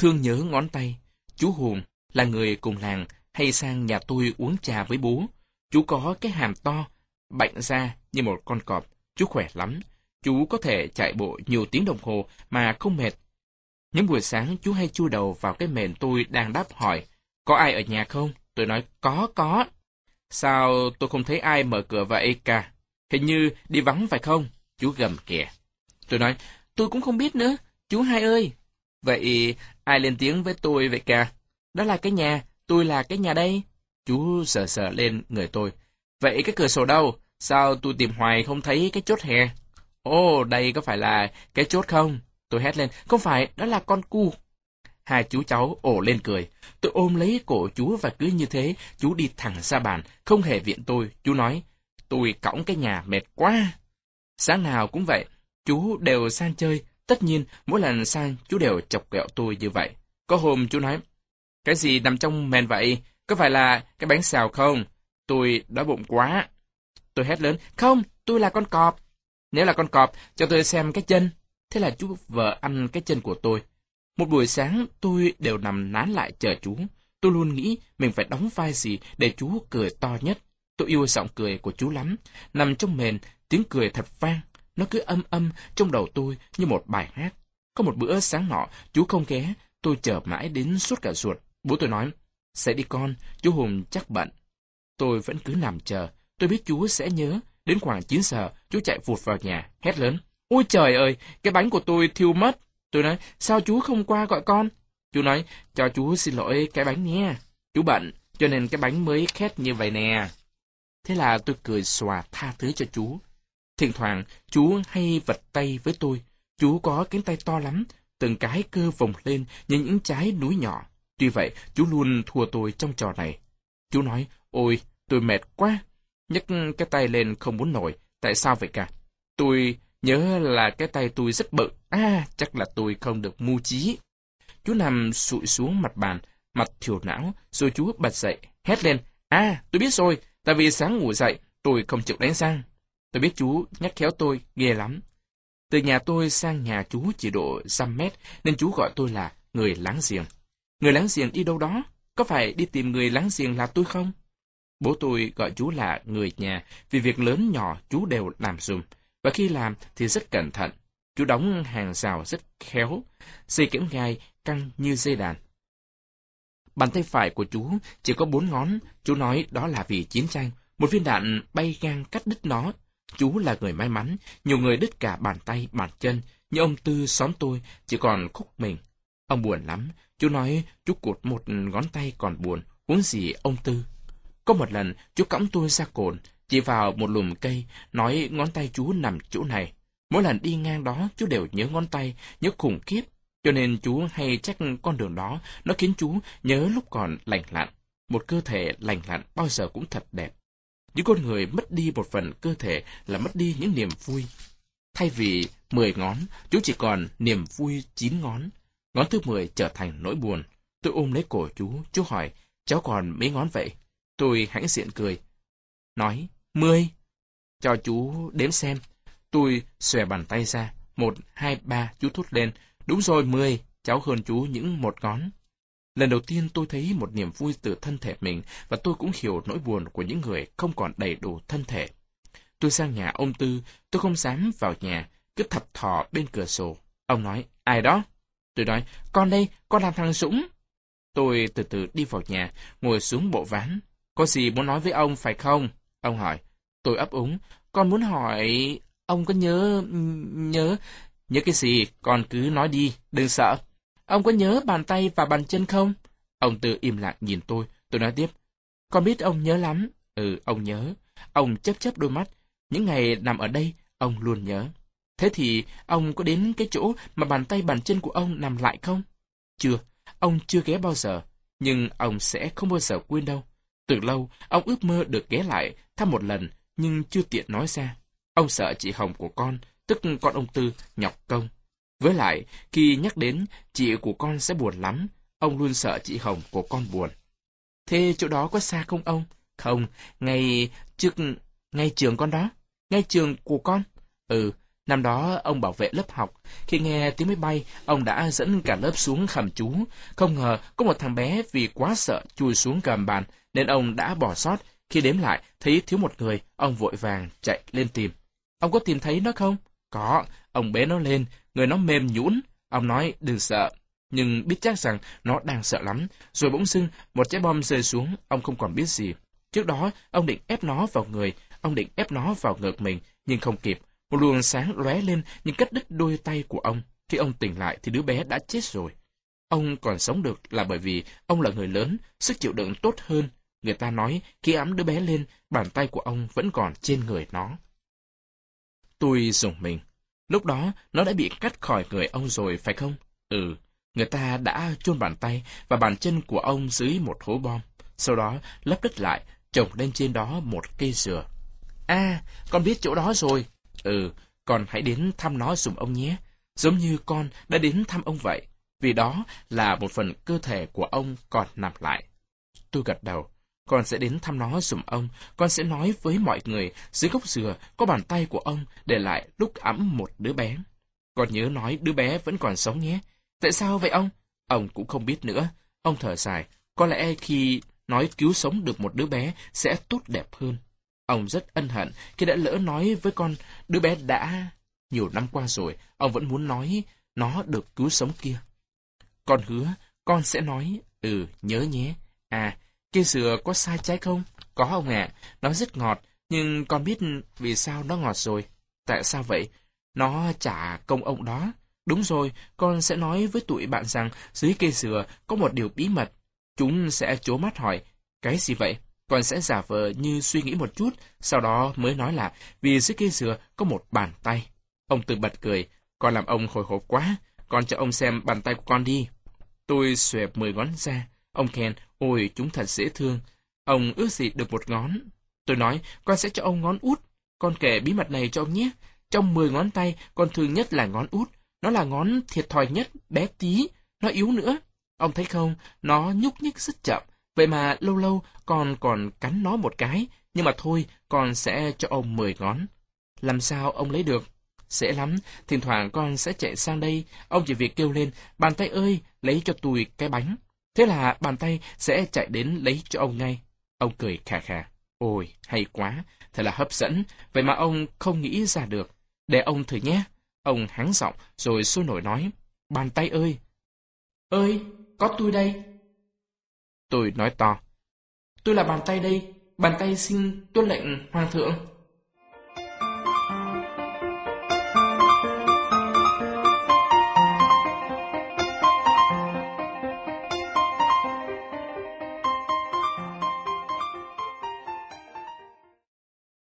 thương nhớ ngón tay. Chú Hùng là người cùng làng hay sang nhà tôi uống trà với bố. Chú có cái hàm to, bệnh ra như một con cọp. Chú khỏe lắm. Chú có thể chạy bộ nhiều tiếng đồng hồ mà không mệt. Những buổi sáng chú hay chui đầu vào cái mền tôi đang đáp hỏi, có ai ở nhà không? Tôi nói, có, có. Sao tôi không thấy ai mở cửa vậy cả? Hình như đi vắng phải không? Chú gầm kìa. Tôi nói, tôi cũng không biết nữa, chú hai ơi. Vậy ai lên tiếng với tôi vậy cả? Đó là cái nhà, tôi là cái nhà đây. Chú sờ sờ lên người tôi. Vậy cái cửa sổ đâu? Sao tôi tìm hoài không thấy cái chốt hè? Ồ, đây có phải là cái chốt không? Tôi hét lên, không phải, đó là con cu. Hai chú cháu ổ lên cười. Tôi ôm lấy cổ chú và cứ như thế, chú đi thẳng ra bàn, không hề viện tôi. Chú nói, tôi cõng cái nhà mệt quá. Sáng nào cũng vậy, chú đều sang chơi. Tất nhiên, mỗi lần sang, chú đều chọc ghẹo tôi như vậy. Có hôm chú nói, cái gì nằm trong mền vậy? Có phải là cái bánh xào không? Tôi đói bụng quá. Tôi hét lớn, không, tôi là con cọp. Nếu là con cọp, cho tôi xem cái chân. Thế là chú vợ ăn cái chân của tôi. Một buổi sáng tôi đều nằm nán lại chờ chú. Tôi luôn nghĩ mình phải đóng vai gì để chú cười to nhất. Tôi yêu giọng cười của chú lắm. Nằm trong mền, tiếng cười thật vang. Nó cứ âm âm trong đầu tôi như một bài hát. Có một bữa sáng nọ, chú không ghé. Tôi chờ mãi đến suốt cả ruột. Bố tôi nói, sẽ đi con, chú Hùng chắc bận. Tôi vẫn cứ nằm chờ. Tôi biết chú sẽ nhớ. Đến khoảng 9 giờ, chú chạy vụt vào nhà, hét lớn. Ôi trời ơi, cái bánh của tôi thiêu mất. Tôi nói, sao chú không qua gọi con? Chú nói, cho chú xin lỗi cái bánh nha, Chú bận, cho nên cái bánh mới khét như vậy nè. Thế là tôi cười xòa tha thứ cho chú. Thỉnh thoảng, chú hay vật tay với tôi. Chú có cánh tay to lắm, từng cái cơ vòng lên như những trái núi nhỏ. Tuy vậy, chú luôn thua tôi trong trò này. Chú nói, ôi, tôi mệt quá. nhấc cái tay lên không muốn nổi. Tại sao vậy cả? Tôi Nhớ là cái tay tôi rất bự. À, chắc là tôi không được mưu trí. Chú nằm sụi xuống mặt bàn, mặt thiểu não, rồi chú bật dậy, hét lên. À, tôi biết rồi, tại vì sáng ngủ dậy, tôi không chịu đánh răng. Tôi biết chú nhắc khéo tôi, ghê lắm. Từ nhà tôi sang nhà chú chỉ độ trăm mét, nên chú gọi tôi là người láng giềng. Người láng giềng đi đâu đó? Có phải đi tìm người láng giềng là tôi không? Bố tôi gọi chú là người nhà, vì việc lớn nhỏ chú đều làm dùm. Và khi làm thì rất cẩn thận. Chú đóng hàng rào rất khéo, dây kẽm gai căng như dây đàn. Bàn tay phải của chú chỉ có bốn ngón, chú nói đó là vì chiến tranh. Một viên đạn bay ngang cắt đứt nó. Chú là người may mắn, nhiều người đứt cả bàn tay, bàn chân, nhưng ông Tư xóm tôi chỉ còn khúc mình. Ông buồn lắm, chú nói chú cụt một ngón tay còn buồn, huống gì ông Tư. Có một lần, chú cõng tôi ra cồn, chỉ vào một lùm cây, nói ngón tay chú nằm chỗ này. Mỗi lần đi ngang đó, chú đều nhớ ngón tay, nhớ khủng khiếp. Cho nên chú hay trách con đường đó, nó khiến chú nhớ lúc còn lành lặn. Một cơ thể lành lặn bao giờ cũng thật đẹp. Những con người mất đi một phần cơ thể là mất đi những niềm vui. Thay vì mười ngón, chú chỉ còn niềm vui chín ngón. Ngón thứ mười trở thành nỗi buồn. Tôi ôm lấy cổ chú, chú hỏi, cháu còn mấy ngón vậy? Tôi hãnh diện cười. Nói, Mười. Cho chú đếm xem. Tôi xòe bàn tay ra. Một, hai, ba, chú thốt lên. Đúng rồi, mười. Cháu hơn chú những một ngón. Lần đầu tiên tôi thấy một niềm vui từ thân thể mình và tôi cũng hiểu nỗi buồn của những người không còn đầy đủ thân thể. Tôi sang nhà ông Tư, tôi không dám vào nhà, cứ thập thò bên cửa sổ. Ông nói, ai đó? Tôi nói, con đây, con làm thằng Dũng. Tôi từ từ đi vào nhà, ngồi xuống bộ ván. Có gì muốn nói với ông phải không? Ông hỏi. Tôi ấp úng. Con muốn hỏi... Ông có nhớ... nhớ... Nhớ cái gì? Con cứ nói đi, đừng sợ. Ông có nhớ bàn tay và bàn chân không? Ông Tư im lặng nhìn tôi. Tôi nói tiếp. Con biết ông nhớ lắm. Ừ, ông nhớ. Ông chấp chấp đôi mắt. Những ngày nằm ở đây, ông luôn nhớ. Thế thì ông có đến cái chỗ mà bàn tay bàn chân của ông nằm lại không? Chưa, ông chưa ghé bao giờ. Nhưng ông sẽ không bao giờ quên đâu. Từ lâu, ông ước mơ được ghé lại thăm một lần, nhưng chưa tiện nói ra. Ông sợ chị Hồng của con, tức con ông Tư, nhọc công. Với lại, khi nhắc đến, chị của con sẽ buồn lắm. Ông luôn sợ chị Hồng của con buồn. Thế chỗ đó có xa không ông? Không, ngay trước... ngay trường con đó. Ngay trường của con? Ừ, Năm đó, ông bảo vệ lớp học. Khi nghe tiếng máy bay, ông đã dẫn cả lớp xuống khẩm chú. Không ngờ, có một thằng bé vì quá sợ chui xuống cầm bàn, nên ông đã bỏ sót. Khi đếm lại, thấy thiếu một người, ông vội vàng chạy lên tìm. Ông có tìm thấy nó không? Có, ông bé nó lên, người nó mềm nhũn. Ông nói, đừng sợ. Nhưng biết chắc rằng nó đang sợ lắm. Rồi bỗng dưng, một trái bom rơi xuống, ông không còn biết gì. Trước đó, ông định ép nó vào người, ông định ép nó vào ngực mình, nhưng không kịp. Một luồng sáng lóe lên nhưng cắt đứt đôi tay của ông. Khi ông tỉnh lại thì đứa bé đã chết rồi. Ông còn sống được là bởi vì ông là người lớn, sức chịu đựng tốt hơn. Người ta nói khi ấm đứa bé lên, bàn tay của ông vẫn còn trên người nó. Tôi dùng mình. Lúc đó, nó đã bị cắt khỏi người ông rồi, phải không? Ừ, người ta đã chôn bàn tay và bàn chân của ông dưới một hố bom. Sau đó, lấp đất lại, trồng lên trên đó một cây dừa. À, con biết chỗ đó rồi. Ừ, con hãy đến thăm nó dùm ông nhé. Giống như con đã đến thăm ông vậy. Vì đó là một phần cơ thể của ông còn nằm lại. Tôi gật đầu. Con sẽ đến thăm nó giùm ông. Con sẽ nói với mọi người dưới gốc dừa có bàn tay của ông để lại lúc ấm một đứa bé. Con nhớ nói đứa bé vẫn còn sống nhé. Tại sao vậy ông? Ông cũng không biết nữa. Ông thở dài. Có lẽ khi nói cứu sống được một đứa bé sẽ tốt đẹp hơn. Ông rất ân hận khi đã lỡ nói với con đứa bé đã... Nhiều năm qua rồi, ông vẫn muốn nói nó được cứu sống kia. Con hứa, con sẽ nói, ừ, nhớ nhé. À, cây dừa có sai trái không? Có ông ạ, nó rất ngọt, nhưng con biết vì sao nó ngọt rồi. Tại sao vậy? Nó trả công ông đó. Đúng rồi, con sẽ nói với tụi bạn rằng dưới cây dừa có một điều bí mật. Chúng sẽ chố mắt hỏi, cái gì vậy? Con sẽ giả vờ như suy nghĩ một chút, sau đó mới nói là vì dưới cây dừa có một bàn tay. Ông tự bật cười, con làm ông hồi hộp quá, con cho ông xem bàn tay của con đi. Tôi xòe mười ngón ra, ông khen, ôi chúng thật dễ thương. Ông ước gì được một ngón. Tôi nói, con sẽ cho ông ngón út. Con kể bí mật này cho ông nhé. Trong mười ngón tay, con thương nhất là ngón út. Nó là ngón thiệt thòi nhất, bé tí, nó yếu nữa. Ông thấy không, nó nhúc nhích rất chậm. Vậy mà lâu lâu con còn cắn nó một cái, nhưng mà thôi, con sẽ cho ông mười ngón. Làm sao ông lấy được? Dễ lắm, thỉnh thoảng con sẽ chạy sang đây, ông chỉ việc kêu lên, bàn tay ơi, lấy cho tôi cái bánh. Thế là bàn tay sẽ chạy đến lấy cho ông ngay. Ông cười khà khà. Ôi, hay quá, thật là hấp dẫn, vậy mà ông không nghĩ ra được. Để ông thử nhé. Ông hắng giọng rồi sôi nổi nói, bàn tay ơi. Ơi, có tôi đây. Tôi nói to. Tôi là bàn tay đây, bàn tay xin tuân lệnh hoàng thượng.